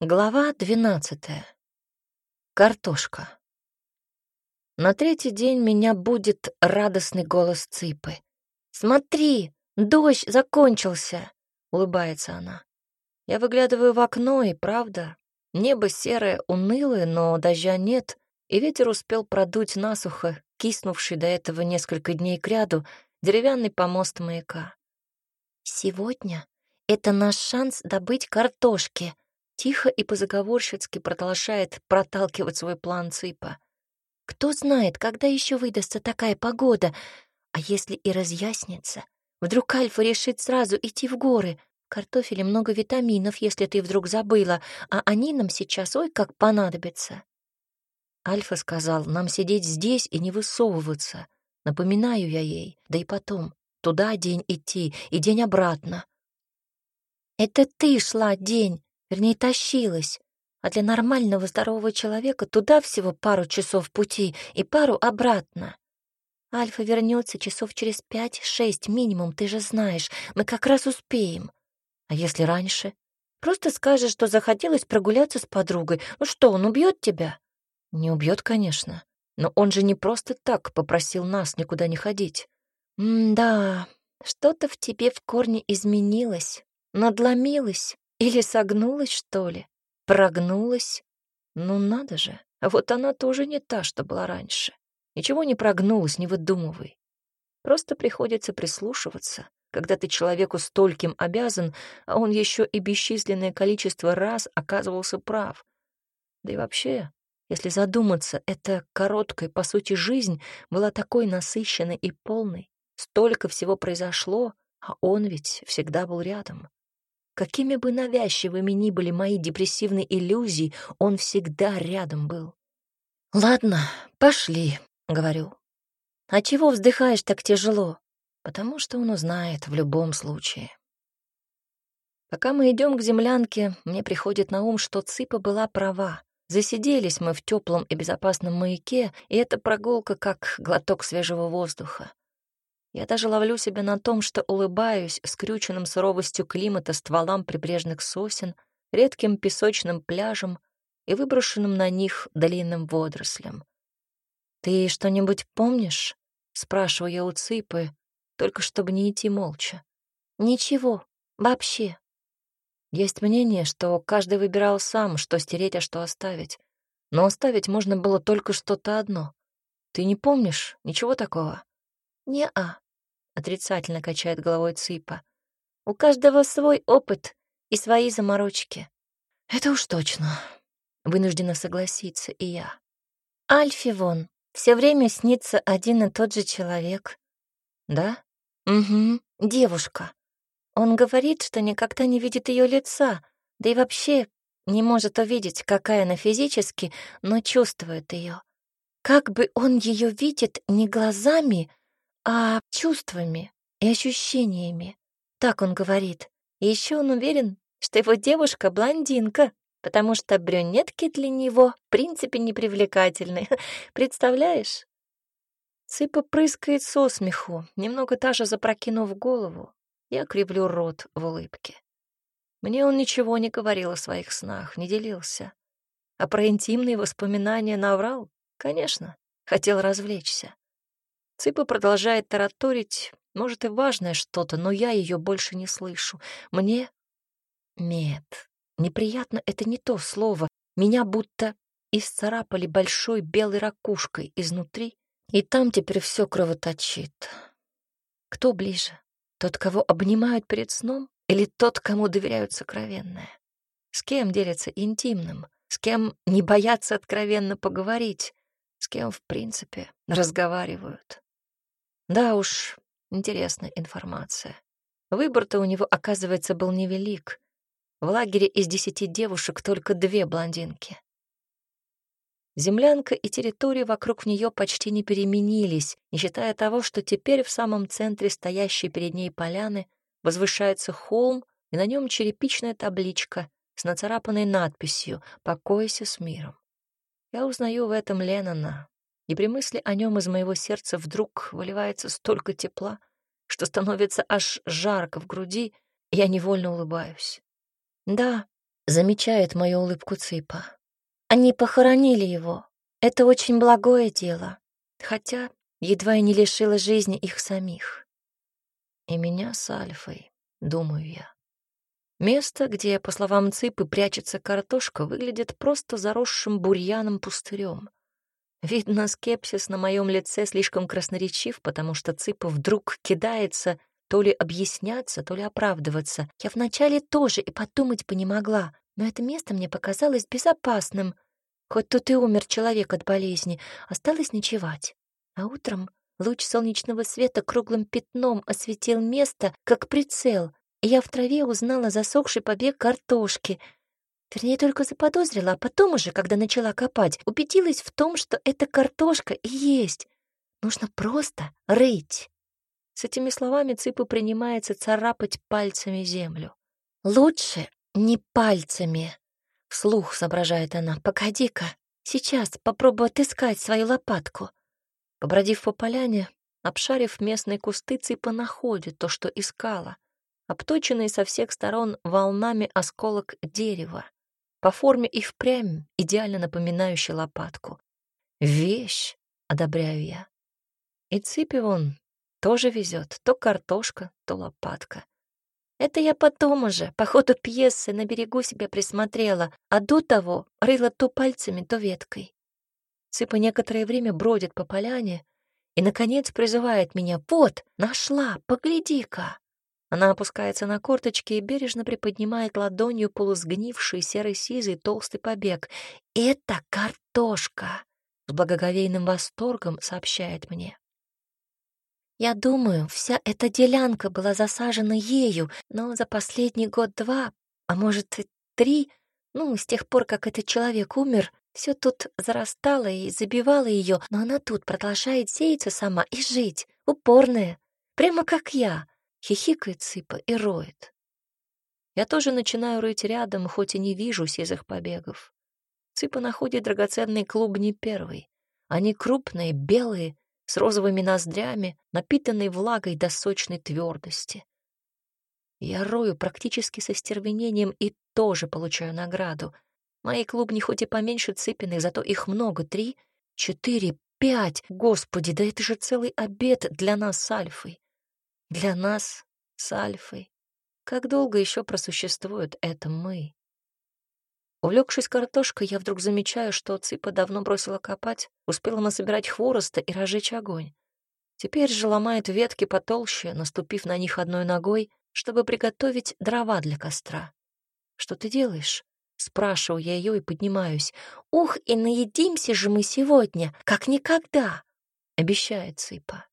Глава двенадцатая. Картошка. На третий день меня будет радостный голос Ципы. «Смотри, дождь закончился!» — улыбается она. Я выглядываю в окно, и правда, небо серое, унылое, но дождя нет, и ветер успел продуть насухо, киснувший до этого несколько дней кряду, деревянный помост маяка. «Сегодня это наш шанс добыть картошки», Тихо и позаговорщицки продолжает проталкивать свой план Ципа. Кто знает, когда еще выдастся такая погода, а если и разъяснится? Вдруг Альфа решит сразу идти в горы. В картофеле много витаминов, если ты вдруг забыла, а они нам сейчас ой как понадобятся. Альфа сказал нам сидеть здесь и не высовываться. Напоминаю я ей, да и потом, туда день идти и день обратно. Это ты шла день, Вернее, тащилась. А для нормального здорового человека туда всего пару часов пути и пару обратно. Альфа вернется часов через пять-шесть минимум, ты же знаешь. Мы как раз успеем. А если раньше? Просто скажешь, что захотелось прогуляться с подругой. Ну что, он убьет тебя? Не убьет, конечно. Но он же не просто так попросил нас никуда не ходить. М-да, что-то в тебе в корне изменилось, надломилось. Или согнулась, что ли? Прогнулась? Ну надо же, вот она тоже не та, что была раньше. Ничего не прогнулась, не выдумывай. Просто приходится прислушиваться, когда ты человеку стольким обязан, а он еще и бесчисленное количество раз оказывался прав. Да и вообще, если задуматься, эта короткая, по сути, жизнь была такой насыщенной и полной. Столько всего произошло, а он ведь всегда был рядом. Какими бы навязчивыми ни были мои депрессивные иллюзии, он всегда рядом был. «Ладно, пошли», — говорю. «А чего вздыхаешь так тяжело?» Потому что он узнает в любом случае. Пока мы идем к землянке, мне приходит на ум, что Цыпа была права. Засиделись мы в теплом и безопасном маяке, и эта прогулка как глоток свежего воздуха. Я даже ловлю себя на том, что улыбаюсь скрюченным суровостью климата стволам прибрежных сосен, редким песочным пляжем и выброшенным на них длинным водорослям. «Ты что-нибудь помнишь?» — спрашиваю я у Ципы, только чтобы не идти молча. «Ничего, вообще». Есть мнение, что каждый выбирал сам, что стереть, а что оставить. Но оставить можно было только что-то одно. Ты не помнишь ничего такого? «Не-а», отрицательно качает головой Ципа. У каждого свой опыт и свои заморочки. Это уж точно. Вынуждена согласиться и я. Альфи вон, все время снится один и тот же человек. Да? Угу, девушка. Он говорит, что никогда не видит ее лица, да и вообще не может увидеть, какая она физически, но чувствует ее. Как бы он ее видит не глазами, а чувствами и ощущениями. Так он говорит. И еще он уверен, что его девушка — блондинка, потому что брюнетки для него в принципе непривлекательны. Представляешь? Цыпа прыскает со смеху, немного даже запрокинув голову. Я кривлю рот в улыбке. Мне он ничего не говорил о своих снах, не делился. А про интимные воспоминания наврал? Конечно, хотел развлечься. Цыпа продолжает тараторить, может, и важное что-то, но я ее больше не слышу. Мне... Нет, неприятно — это не то слово. Меня будто исцарапали большой белой ракушкой изнутри, и там теперь все кровоточит. Кто ближе? Тот, кого обнимают перед сном, или тот, кому доверяют сокровенное? С кем делятся интимным? С кем не боятся откровенно поговорить? С кем, в принципе, разговаривают? Да уж, интересная информация. Выбор-то у него, оказывается, был невелик. В лагере из десяти девушек только две блондинки. Землянка и территория вокруг нее почти не переменились, не считая того, что теперь в самом центре стоящей перед ней поляны возвышается холм, и на нем черепичная табличка с нацарапанной надписью «Покойся с миром». Я узнаю в этом Леннона, и при мысли о нем из моего сердца вдруг выливается столько тепла, что становится аж жарко в груди, я невольно улыбаюсь. Да, Замечает мою улыбку Цыпа. Они похоронили его. Это очень благое дело. Хотя едва и не лишила жизни их самих. И меня с Альфой, думаю я. Место, где, по словам Цыпы, прячется картошка, выглядит просто заросшим бурьяном пустырем. Видно, скепсис на моем лице слишком красноречив, потому что Цыпа вдруг кидается то ли объясняться, то ли оправдываться. Я вначале тоже и подумать бы не могла, но это место мне показалось безопасным. Хоть тут и умер человек от болезни, осталось ночевать. А утром луч солнечного света круглым пятном осветил место, как прицел, и я в траве узнала засохший побег картошки. Вернее, только заподозрила, а потом уже, когда начала копать, убедилась в том, что эта картошка и есть. Нужно просто рыть. С этими словами Цыпа принимается царапать пальцами землю. «Лучше не пальцами», — вслух соображает она. «Погоди-ка, сейчас попробую отыскать свою лопатку». Побродив по поляне, обшарив местные кусты, Цыпа находит то, что искала обточенный со всех сторон волнами осколок дерева, по форме и впрямь идеально напоминающий лопатку. «Вещь!» — одобряю я. И цыпи вон тоже везет, то картошка, то лопатка. Это я потом уже, по ходу пьесы, на берегу себя присмотрела, а до того рыла то пальцами, то веткой. Цыпа некоторое время бродит по поляне и, наконец, призывает меня. «Вот, нашла, погляди-ка!» Она опускается на корточки и бережно приподнимает ладонью полусгнивший серый-сизый толстый побег. «Это картошка!» — с благоговейным восторгом сообщает мне. Я думаю, вся эта делянка была засажена ею, но за последний год-два, а может, три, ну, с тех пор, как этот человек умер, все тут зарастало и забивало ее, но она тут продолжает сеяться сама и жить, упорная, прямо как я. Хихикает Цыпа и роет. Я тоже начинаю рыть рядом, хоть и не вижу сизых побегов. Цыпа находит драгоценные клубни первый. Они крупные, белые, с розовыми ноздрями, напитанные влагой до сочной твердости. Я рою практически со стервенением и тоже получаю награду. Мои клубни хоть и поменьше цыпиных, зато их много — три, четыре, пять. Господи, да это же целый обед для нас с Альфой. Для нас с Альфой. Как долго еще просуществует это мы? Увлекшись картошкой, я вдруг замечаю, что Цыпа давно бросила копать, успела насобирать хвороста и разжечь огонь. Теперь же ломает ветки потолще, наступив на них одной ногой, чтобы приготовить дрова для костра. «Что ты делаешь?» — спрашиваю я ее и поднимаюсь. «Ух, и наедимся же мы сегодня, как никогда!» — обещает Цыпа.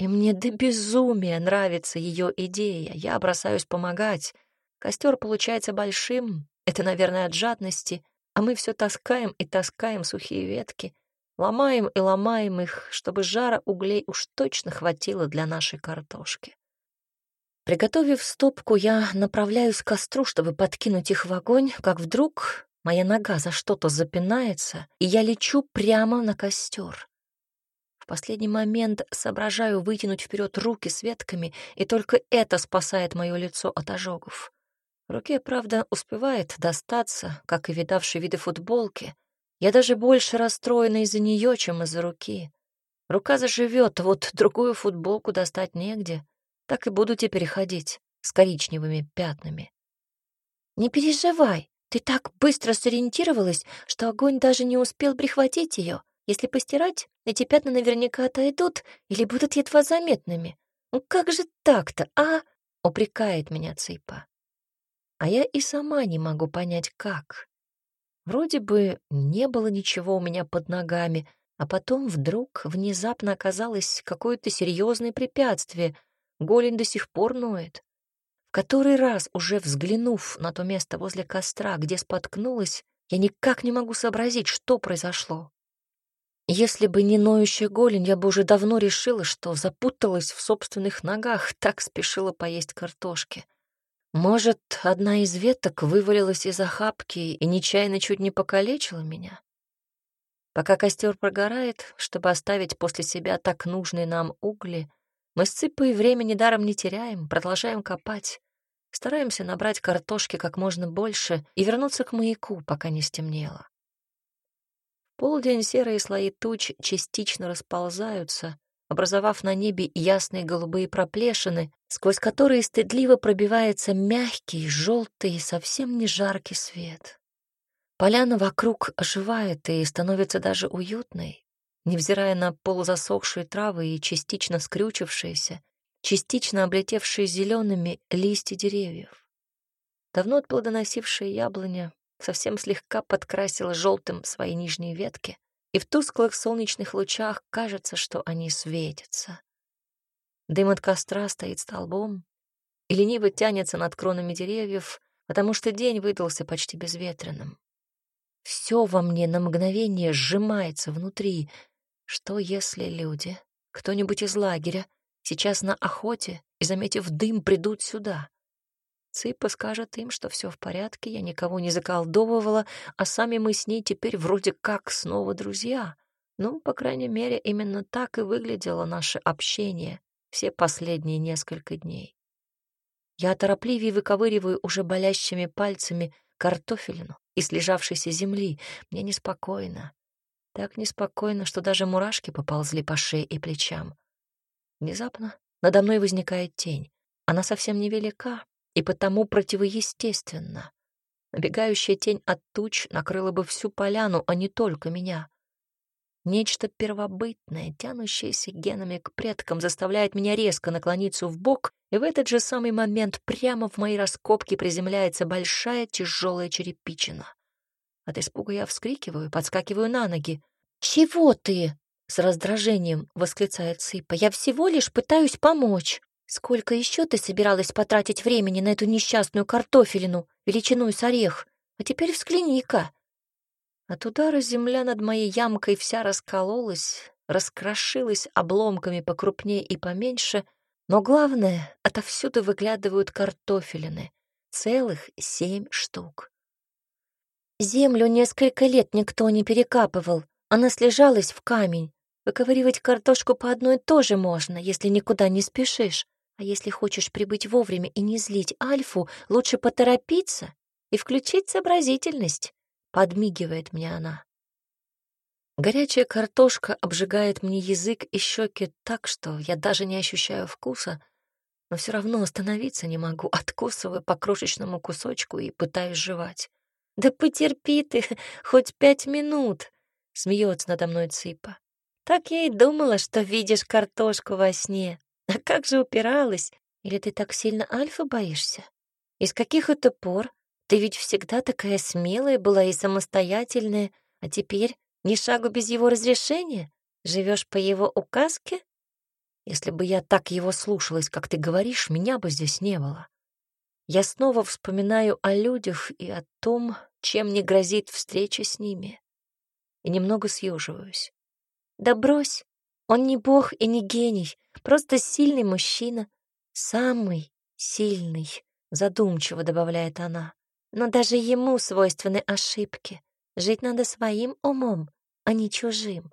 И мне до безумия нравится ее идея. Я бросаюсь помогать. Костер получается большим, это, наверное, от жадности, а мы все таскаем и таскаем сухие ветки, ломаем и ломаем их, чтобы жара углей уж точно хватило для нашей картошки. Приготовив стопку, я направляюсь к костру, чтобы подкинуть их в огонь, как вдруг моя нога за что-то запинается, и я лечу прямо на костер последний момент соображаю вытянуть вперед руки с ветками, и только это спасает мое лицо от ожогов. Руке, правда, успевает достаться, как и видавшей виды футболки. Я даже больше расстроена из-за нее, чем из-за руки. Рука заживет, вот другую футболку достать негде. Так и буду теперь ходить с коричневыми пятнами. «Не переживай, ты так быстро сориентировалась, что огонь даже не успел прихватить ее. Если постирать, эти пятна наверняка отойдут или будут едва заметными. Ну как же так-то, а? Упрекает меня Цыпа. А я и сама не могу понять, как. Вроде бы не было ничего у меня под ногами, а потом вдруг внезапно оказалось какое-то серьезное препятствие. Голень до сих пор ноет. В который раз, уже взглянув на то место возле костра, где споткнулась, я никак не могу сообразить, что произошло. Если бы не ноющая голень, я бы уже давно решила, что запуталась в собственных ногах, так спешила поесть картошки. Может, одна из веток вывалилась из охапки и нечаянно чуть не покалечила меня? Пока костер прогорает, чтобы оставить после себя так нужные нам угли, мы с Цыпой времени даром не теряем, продолжаем копать. Стараемся набрать картошки как можно больше и вернуться к маяку, пока не стемнело. Полдень серые слои туч частично расползаются, образовав на небе ясные голубые проплешины, сквозь которые стыдливо пробивается мягкий, желтый, совсем не жаркий свет. Поляна вокруг оживает и становится даже уютной, невзирая на полузасохшие травы и частично скрючившиеся, частично облетевшие зелеными листья деревьев. Давно плодоносившая яблоня совсем слегка подкрасила желтым свои нижние ветки, и в тусклых солнечных лучах кажется, что они светятся. Дым от костра стоит столбом и лениво тянется над кронами деревьев, потому что день выдался почти безветренным. Все во мне на мгновение сжимается внутри. Что если люди, кто-нибудь из лагеря, сейчас на охоте и, заметив дым, придут сюда? Цыпа скажет им, что все в порядке, я никого не заколдовывала, а сами мы с ней теперь вроде как снова друзья. Ну, по крайней мере, именно так и выглядело наше общение все последние несколько дней. Я торопливее выковыриваю уже болящими пальцами картофелину из слежавшейся земли. Мне неспокойно. Так неспокойно, что даже мурашки поползли по шее и плечам. Внезапно надо мной возникает тень. Она совсем невелика, и потому противоестественно. Набегающая тень от туч накрыла бы всю поляну, а не только меня. Нечто первобытное, тянущееся генами к предкам, заставляет меня резко наклониться в бок, и в этот же самый момент прямо в мои раскопки приземляется большая тяжелая черепичина. От испуга я вскрикиваю, подскакиваю на ноги. «Чего ты?» — с раздражением восклицает Сыпа. «Я всего лишь пытаюсь помочь». Сколько еще ты собиралась потратить времени на эту несчастную картофелину, величиной с орех? А теперь взгляни-ка. От удара земля над моей ямкой вся раскололась, раскрошилась обломками покрупнее и поменьше, но главное, отовсюду выглядывают картофелины. Целых семь штук. Землю несколько лет никто не перекапывал, она слежалась в камень. Выковыривать картошку по одной тоже можно, если никуда не спешишь. А если хочешь прибыть вовремя и не злить Альфу, лучше поторопиться и включить сообразительность, — подмигивает мне она. Горячая картошка обжигает мне язык и щеки так, что я даже не ощущаю вкуса, но все равно остановиться не могу, откусывая по крошечному кусочку и пытаюсь жевать. «Да потерпи ты хоть пять минут!» — смеется надо мной Цыпа. «Так я и думала, что видишь картошку во сне. А как же упиралась? Или ты так сильно Альфа боишься? Из каких это пор? Ты ведь всегда такая смелая была и самостоятельная, а теперь ни шагу без его разрешения? Живешь по его указке? Если бы я так его слушалась, как ты говоришь, меня бы здесь не было. Я снова вспоминаю о людях и о том, чем мне грозит встреча с ними. И немного съеживаюсь. Да брось, он не бог и не гений, просто сильный мужчина. Самый сильный, задумчиво добавляет она. Но даже ему свойственны ошибки. Жить надо своим умом, а не чужим.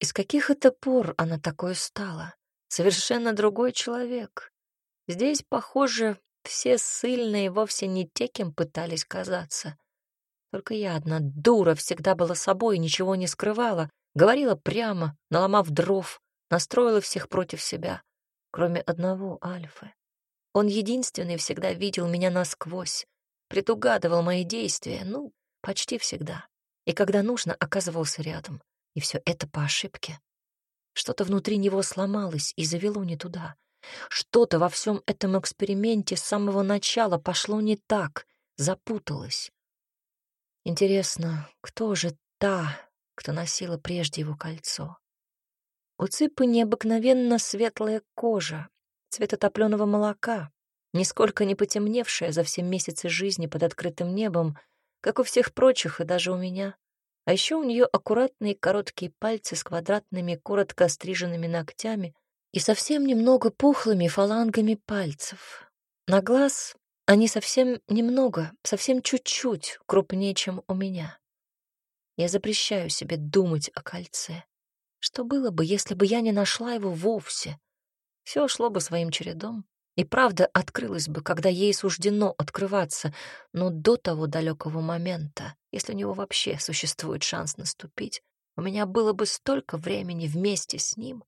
Из каких это пор она такой стала? Совершенно другой человек. Здесь, похоже, все сильные вовсе не те, кем пытались казаться. Только я одна дура всегда была собой и ничего не скрывала, Говорила прямо, наломав дров, настроила всех против себя, кроме одного Альфы. Он единственный всегда видел меня насквозь, предугадывал мои действия, ну, почти всегда. И когда нужно, оказывался рядом. И все это по ошибке. Что-то внутри него сломалось и завело не туда. Что-то во всем этом эксперименте с самого начала пошло не так, запуталось. Интересно, кто же та, кто носила прежде его кольцо. У цыпы необыкновенно светлая кожа, цвета топленого молока, нисколько не потемневшая за все месяцы жизни под открытым небом, как у всех прочих и даже у меня. А еще у нее аккуратные короткие пальцы с квадратными, коротко стриженными ногтями и совсем немного пухлыми фалангами пальцев. На глаз они совсем немного, совсем чуть-чуть крупнее, чем у меня. Я запрещаю себе думать о кольце. Что было бы, если бы я не нашла его вовсе? Все шло бы своим чередом. и правда открылась бы, когда ей суждено открываться, но до того далекого момента, если у него вообще существует шанс наступить, у меня было бы столько времени вместе с ним.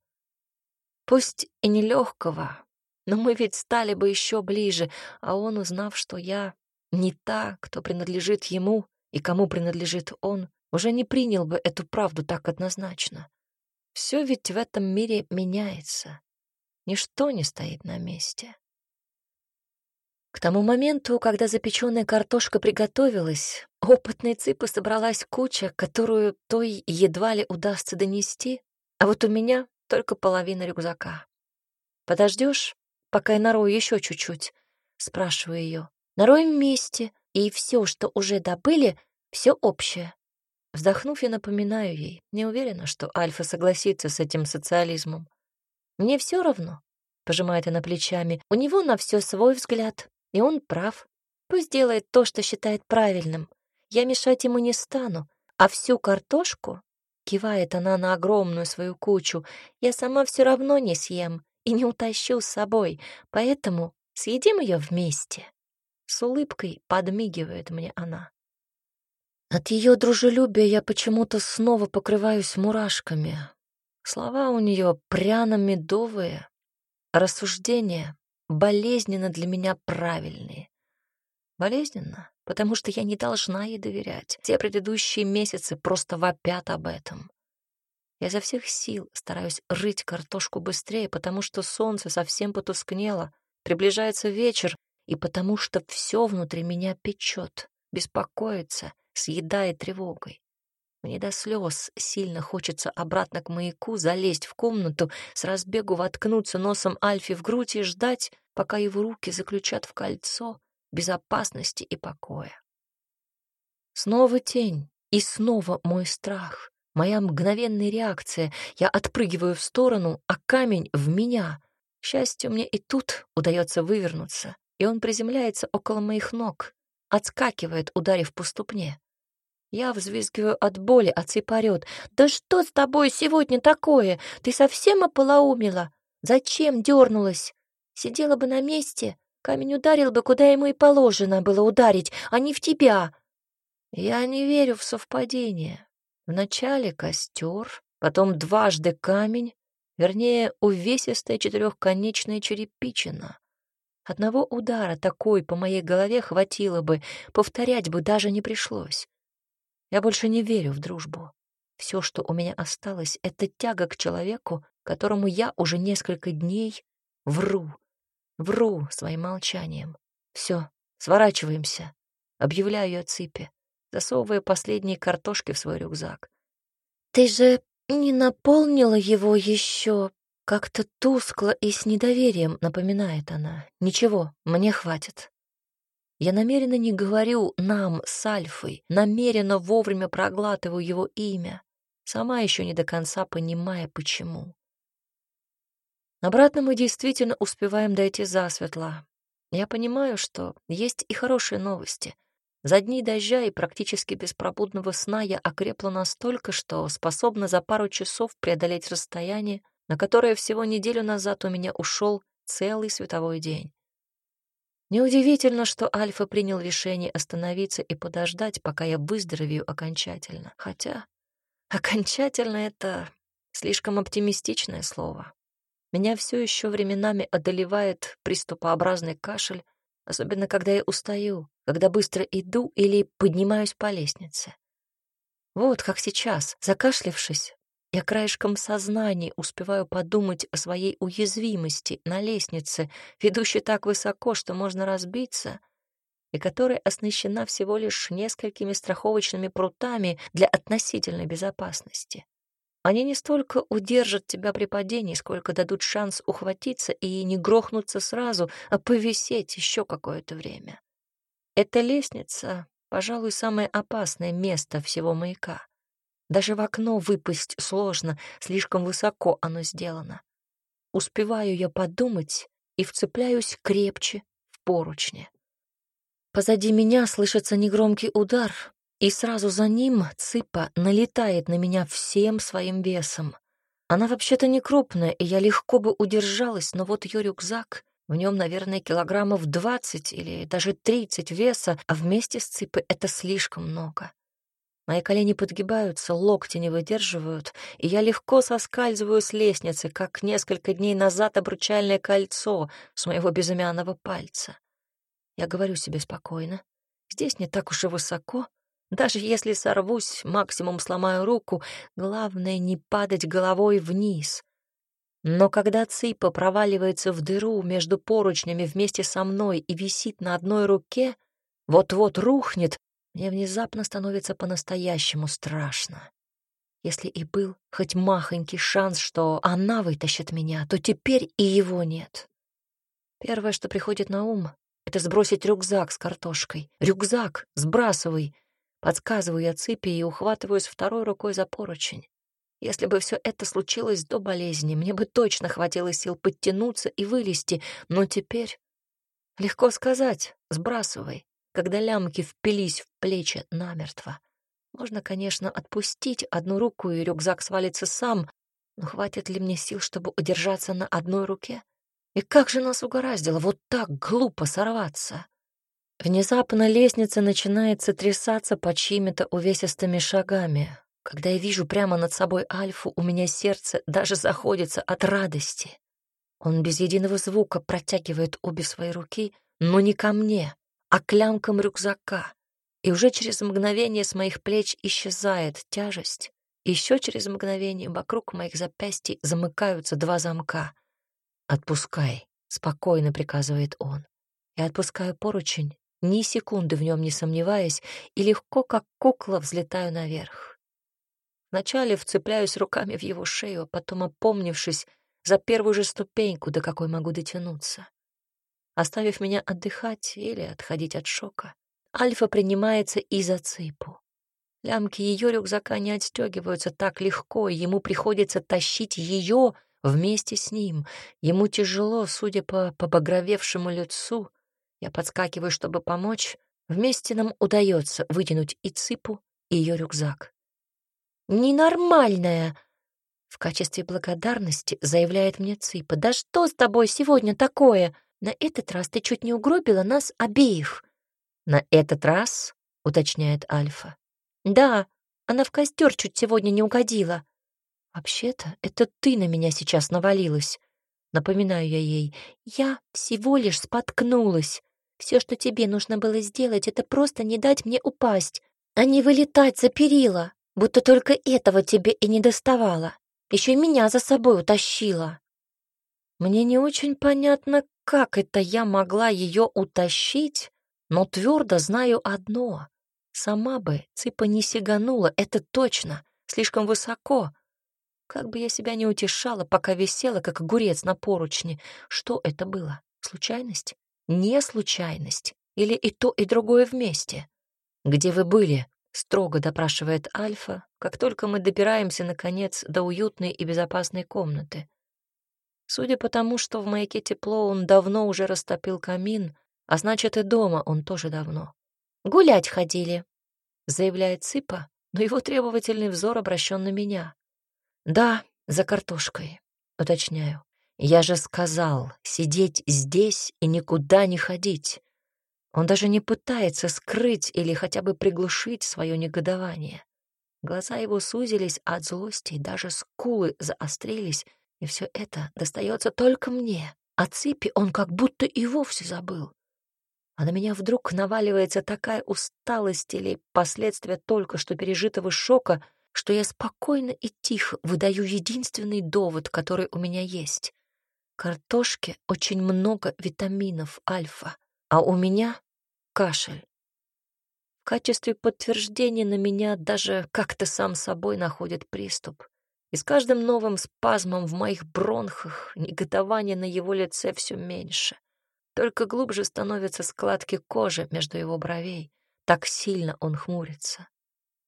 Пусть и нелегкого, но мы ведь стали бы еще ближе, а он, узнав, что я не та, кто принадлежит ему и кому принадлежит он, уже не принял бы эту правду так однозначно. Все ведь в этом мире меняется. Ничто не стоит на месте. К тому моменту, когда запеченная картошка приготовилась, опытной цыпы собралась куча, которую той едва ли удастся донести, а вот у меня только половина рюкзака. Подождешь, пока я нарою еще чуть-чуть?» — спрашиваю ее. «Нароем вместе, и все, что уже добыли, все общее». Вздохнув, я напоминаю ей. Не уверена, что Альфа согласится с этим социализмом. «Мне все равно», — пожимает она плечами. «У него на все свой взгляд, и он прав. Пусть делает то, что считает правильным. Я мешать ему не стану, а всю картошку, кивает она на огромную свою кучу, я сама все равно не съем и не утащу с собой, поэтому съедим ее вместе. С улыбкой подмигивает мне она. От ее дружелюбия я почему-то снова покрываюсь мурашками. Слова у нее пряно-медовые, рассуждения болезненно для меня правильные. Болезненно, потому что я не должна ей доверять. Те предыдущие месяцы просто вопят об этом. Я изо всех сил стараюсь рыть картошку быстрее, потому что солнце совсем потускнело, приближается вечер, и потому что все внутри меня печет, беспокоится, съедает тревогой. Мне до слез сильно хочется обратно к маяку, залезть в комнату, с разбегу воткнуться носом Альфи в грудь и ждать, пока его руки заключат в кольцо безопасности и покоя. Снова тень, и снова мой страх. Моя мгновенная реакция. Я отпрыгиваю в сторону, а камень в меня. К счастью, мне и тут удается вывернуться, и он приземляется около моих ног, отскакивает, ударив по ступне. Я взвизгиваю от боли, а цып орёт. «Да что с тобой сегодня такое? Ты совсем ополоумела? Зачем дернулась? Сидела бы на месте, камень ударил бы, куда ему и положено было ударить, а не в тебя». Я не верю в совпадение. Вначале костер, потом дважды камень, вернее, увесистая четырехконечная черепичина. Одного удара такой по моей голове хватило бы, повторять бы даже не пришлось. Я больше не верю в дружбу. Все, что у меня осталось, — это тяга к человеку, которому я уже несколько дней вру. Вру своим молчанием. Все, сворачиваемся. Объявляю я цыпи засовывая последние картошки в свой рюкзак. «Ты же не наполнила его еще?» Как-то тускло и с недоверием напоминает она. «Ничего, мне хватит». Я намеренно не говорю «нам» с Альфой, намеренно вовремя проглатываю его имя, сама еще не до конца понимая, почему. Обратно мы действительно успеваем дойти засветло. Я понимаю, что есть и хорошие новости. За дни дождя и практически беспробудного сна я окрепла настолько, что способна за пару часов преодолеть расстояние, на которое всего неделю назад у меня ушел целый световой день. Неудивительно, что Альфа принял решение остановиться и подождать, пока я выздоровею окончательно. Хотя окончательно — это слишком оптимистичное слово. Меня все еще временами одолевает приступообразный кашель, особенно когда я устаю, когда быстро иду или поднимаюсь по лестнице. Вот как сейчас, закашлившись, я краешком сознания успеваю подумать о своей уязвимости на лестнице, ведущей так высоко, что можно разбиться, и которая оснащена всего лишь несколькими страховочными прутами для относительной безопасности. Они не столько удержат тебя при падении, сколько дадут шанс ухватиться и не грохнуться сразу, а повисеть еще какое-то время. Эта лестница, пожалуй, самое опасное место всего маяка. Даже в окно выпасть сложно, слишком высоко оно сделано. Успеваю я подумать и вцепляюсь крепче в поручни. Позади меня слышится негромкий удар, и сразу за ним цыпа налетает на меня всем своим весом. Она вообще-то не крупная, и я легко бы удержалась, но вот ее рюкзак В нем, наверное, килограммов двадцать или даже тридцать веса, а вместе с цыпой это слишком много. Мои колени подгибаются, локти не выдерживают, и я легко соскальзываю с лестницы, как несколько дней назад обручальное кольцо с моего безымянного пальца. Я говорю себе спокойно. Здесь не так уж и высоко. Даже если сорвусь, максимум сломаю руку, главное не падать головой вниз. Но когда цыпа проваливается в дыру между поручнями вместе со мной и висит на одной руке, вот-вот рухнет, мне внезапно становится по-настоящему страшно. Если и был хоть махонький шанс, что она вытащит меня, то теперь и его нет. Первое, что приходит на ум, — это сбросить рюкзак с картошкой. «Рюкзак! Сбрасывай!» Подсказываю я цепи и ухватываюсь второй рукой за поручень. Если бы все это случилось до болезни, мне бы точно хватило сил подтянуться и вылезти, но теперь... Легко сказать, сбрасывай когда лямки впились в плечи намертво. Можно, конечно, отпустить одну руку, и рюкзак свалится сам, но хватит ли мне сил, чтобы удержаться на одной руке? И как же нас угораздило вот так глупо сорваться? Внезапно лестница начинает сотрясаться под чьими-то увесистыми шагами. Когда я вижу прямо над собой Альфу, у меня сердце даже заходится от радости. Он без единого звука протягивает обе свои руки, но не ко мне, а клямкам рюкзака. И уже через мгновение с моих плеч исчезает тяжесть. Еще через мгновение вокруг моих запястий замыкаются два замка. «Отпускай», — спокойно приказывает он. Я отпускаю поручень, ни секунды в нем не сомневаясь, и легко, как кукла, взлетаю наверх. Вначале вцепляюсь руками в его шею, а потом, опомнившись, за первую же ступеньку, до какой могу дотянуться. Оставив меня отдыхать или отходить от шока, Альфа принимается и за цыпу. Лямки ее рюкзака не отстегиваются так легко, и ему приходится тащить ее вместе с ним. Ему тяжело, судя по побагровевшему лицу. Я подскакиваю, чтобы помочь. Вместе нам удается вытянуть и цыпу, и ее рюкзак. «Ненормальная!» В качестве благодарности заявляет мне Цыпа. «Да что с тобой сегодня такое?» На этот раз ты чуть не угробила нас обеих. На этот раз, уточняет Альфа. Да, она в костер чуть сегодня не угодила. Вообще-то, это ты на меня сейчас навалилась. Напоминаю я ей. Я всего лишь споткнулась. Все, что тебе нужно было сделать, это просто не дать мне упасть, а не вылетать за перила, будто только этого тебе и не доставало. Еще и меня за собой утащила. Мне не очень понятно, как это я могла ее утащить, но твердо знаю одно. Сама бы цыпа не сиганула, это точно, слишком высоко. Как бы я себя не утешала, пока висела, как огурец на поручне. Что это было? Случайность? Не случайность? Или и то, и другое вместе? «Где вы были?» — строго допрашивает Альфа, как только мы добираемся, наконец, до уютной и безопасной комнаты. Судя по тому, что в маяке тепло, он давно уже растопил камин, а значит, и дома он тоже давно. «Гулять ходили», — заявляет Цыпа, но его требовательный взор обращен на меня. «Да, за картошкой», — уточняю. «Я же сказал, сидеть здесь и никуда не ходить». Он даже не пытается скрыть или хотя бы приглушить свое негодование. Глаза его сузились от злости, даже скулы заострились, и все это достается только мне. А цепи он как будто и вовсе забыл. А на меня вдруг наваливается такая усталость или последствия только что пережитого шока, что я спокойно и тихо выдаю единственный довод, который у меня есть. Картошке очень много витаминов альфа, а у меня кашель. В качестве подтверждения на меня даже как-то сам собой находит приступ. И с каждым новым спазмом в моих бронхах негодование на его лице все меньше. Только глубже становятся складки кожи между его бровей. Так сильно он хмурится.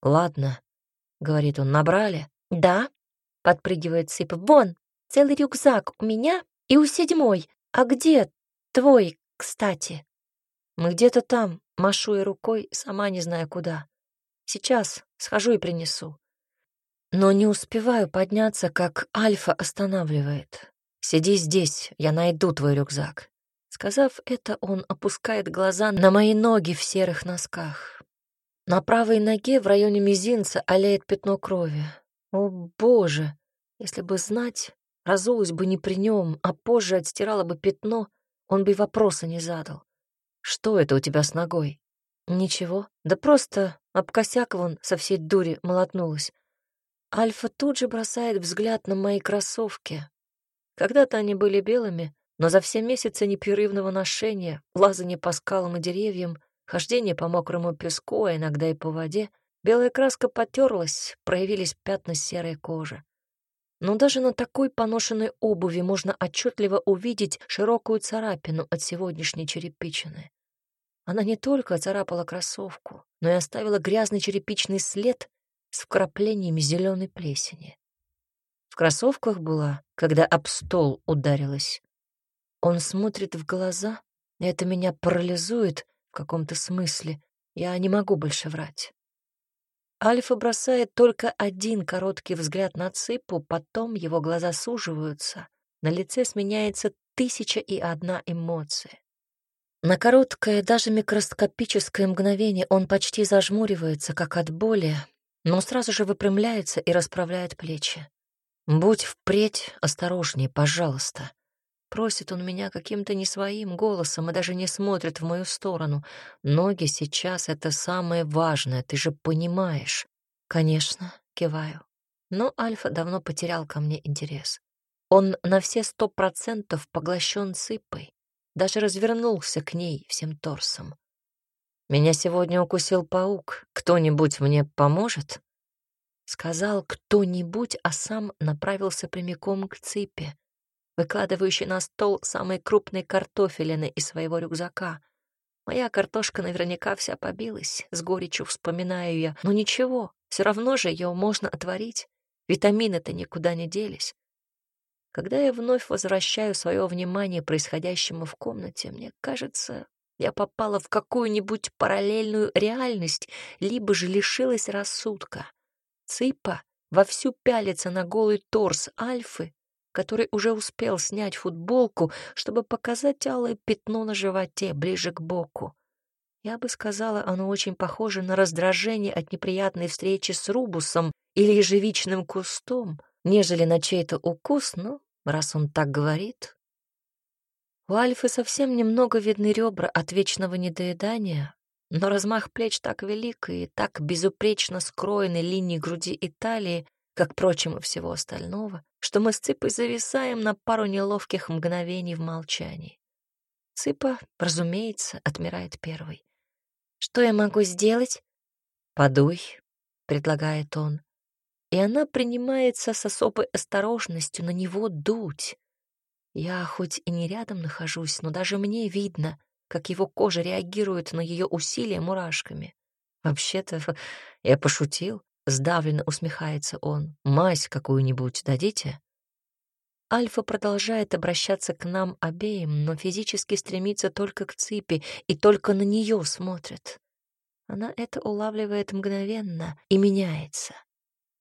«Ладно», — говорит он, — «набрали?» «Да», — подпрыгивает Сыпов. «Вон, целый рюкзак у меня и у седьмой. А где твой, кстати?» «Мы где-то там», — машу я рукой, сама не зная куда. «Сейчас схожу и принесу». Но не успеваю подняться, как Альфа останавливает. «Сиди здесь, я найду твой рюкзак». Сказав это, он опускает глаза на мои ноги в серых носках. На правой ноге в районе мизинца олеет пятно крови. О, боже! Если бы знать, разулась бы не при нем, а позже отстирала бы пятно, он бы и вопроса не задал. «Что это у тебя с ногой?» «Ничего, да просто об косяк вон со всей дури молотнулась». Альфа тут же бросает взгляд на мои кроссовки. Когда-то они были белыми, но за все месяцы непрерывного ношения, лазания по скалам и деревьям, хождение по мокрому песку, а иногда и по воде, белая краска потерлась, проявились пятна серой кожи. Но даже на такой поношенной обуви можно отчетливо увидеть широкую царапину от сегодняшней черепичины. Она не только царапала кроссовку, но и оставила грязный черепичный след с вкраплениями зеленой плесени. В кроссовках была, когда об стол ударилась. Он смотрит в глаза, и это меня парализует в каком-то смысле. Я не могу больше врать. Альфа бросает только один короткий взгляд на Ципу, потом его глаза суживаются, на лице сменяется тысяча и одна эмоция. На короткое, даже микроскопическое мгновение он почти зажмуривается, как от боли, но сразу же выпрямляется и расправляет плечи. «Будь впредь осторожнее, пожалуйста», Просит он меня каким-то не своим голосом и даже не смотрит в мою сторону. Ноги сейчас — это самое важное, ты же понимаешь. Конечно, киваю. Но Альфа давно потерял ко мне интерес. Он на все сто процентов поглощен сыпой. Даже развернулся к ней всем торсом. «Меня сегодня укусил паук. Кто-нибудь мне поможет?» Сказал кто-нибудь, а сам направился прямиком к цыпе выкладывающий на стол самые крупные картофелины из своего рюкзака. Моя картошка наверняка вся побилась, с горечью вспоминаю я, но ничего, все равно же ее можно отварить. Витамины-то никуда не делись. Когда я вновь возвращаю свое внимание происходящему в комнате, мне кажется, я попала в какую-нибудь параллельную реальность, либо же лишилась рассудка. Цыпа вовсю пялится на голый торс Альфы, который уже успел снять футболку, чтобы показать алое пятно на животе ближе к боку. Я бы сказала, оно очень похоже на раздражение от неприятной встречи с рубусом или ежевичным кустом, нежели на чей-то укус, но раз он так говорит... У Альфы совсем немного видны ребра от вечного недоедания, но размах плеч так велик и так безупречно скроены линии груди и талии, как, впрочем, и всего остального, что мы с Цыпой зависаем на пару неловких мгновений в молчании. Цыпа, разумеется, отмирает первой. «Что я могу сделать?» «Подуй», — предлагает он. И она принимается с особой осторожностью на него дуть. Я хоть и не рядом нахожусь, но даже мне видно, как его кожа реагирует на ее усилия мурашками. Вообще-то я пошутил. Сдавленно усмехается он. «Мазь какую-нибудь дадите?» Альфа продолжает обращаться к нам обеим, но физически стремится только к ципи и только на нее смотрит. Она это улавливает мгновенно и меняется.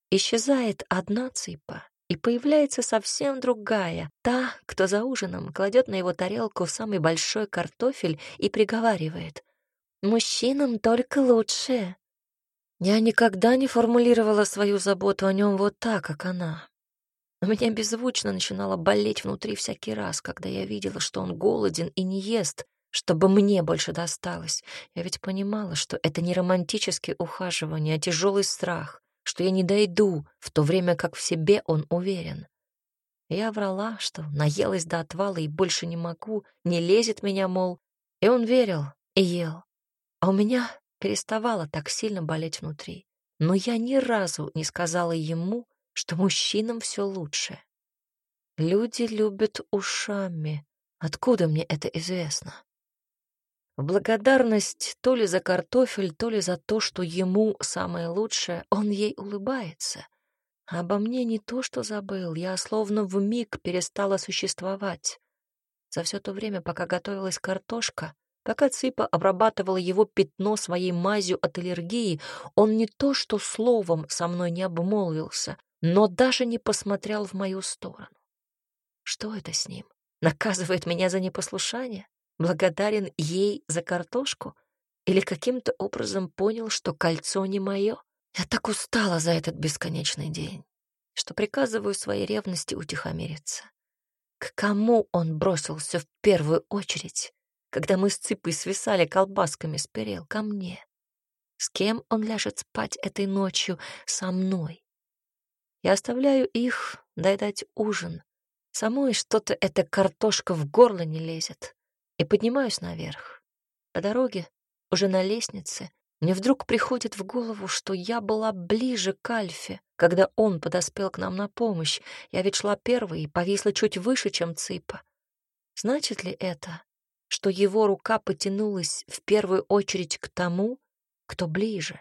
Исчезает одна ципа, и появляется совсем другая, та, кто за ужином кладет на его тарелку самый большой картофель и приговаривает. «Мужчинам только лучше». Я никогда не формулировала свою заботу о нем вот так, как она. У меня беззвучно начинало болеть внутри всякий раз, когда я видела, что он голоден и не ест, чтобы мне больше досталось. Я ведь понимала, что это не романтические ухаживания, а тяжелый страх, что я не дойду, в то время как в себе он уверен. Я врала, что наелась до отвала и больше не могу, не лезет меня, мол, и он верил и ел. А у меня переставала так сильно болеть внутри. Но я ни разу не сказала ему, что мужчинам все лучше. Люди любят ушами. Откуда мне это известно? В благодарность то ли за картофель, то ли за то, что ему самое лучшее, он ей улыбается. А обо мне не то, что забыл, я словно в миг перестала существовать. За все то время, пока готовилась картошка, Пока Ципа обрабатывала его пятно своей мазью от аллергии, он не то что словом со мной не обмолвился, но даже не посмотрел в мою сторону. Что это с ним? Наказывает меня за непослушание? Благодарен ей за картошку? Или каким-то образом понял, что кольцо не мое? Я так устала за этот бесконечный день, что приказываю своей ревности утихомириться. К кому он бросился в первую очередь, когда мы с Цыпой свисали колбасками с перел? Ко мне. С кем он ляжет спать этой ночью? Со мной. Я оставляю их доедать ужин. Самой что-то эта картошка в горло не лезет. И поднимаюсь наверх. По дороге, уже на лестнице, мне вдруг приходит в голову, что я была ближе к Альфе, когда он подоспел к нам на помощь. Я ведь шла первой и повисла чуть выше, чем Цыпа. Значит ли это, что его рука потянулась в первую очередь к тому, кто ближе?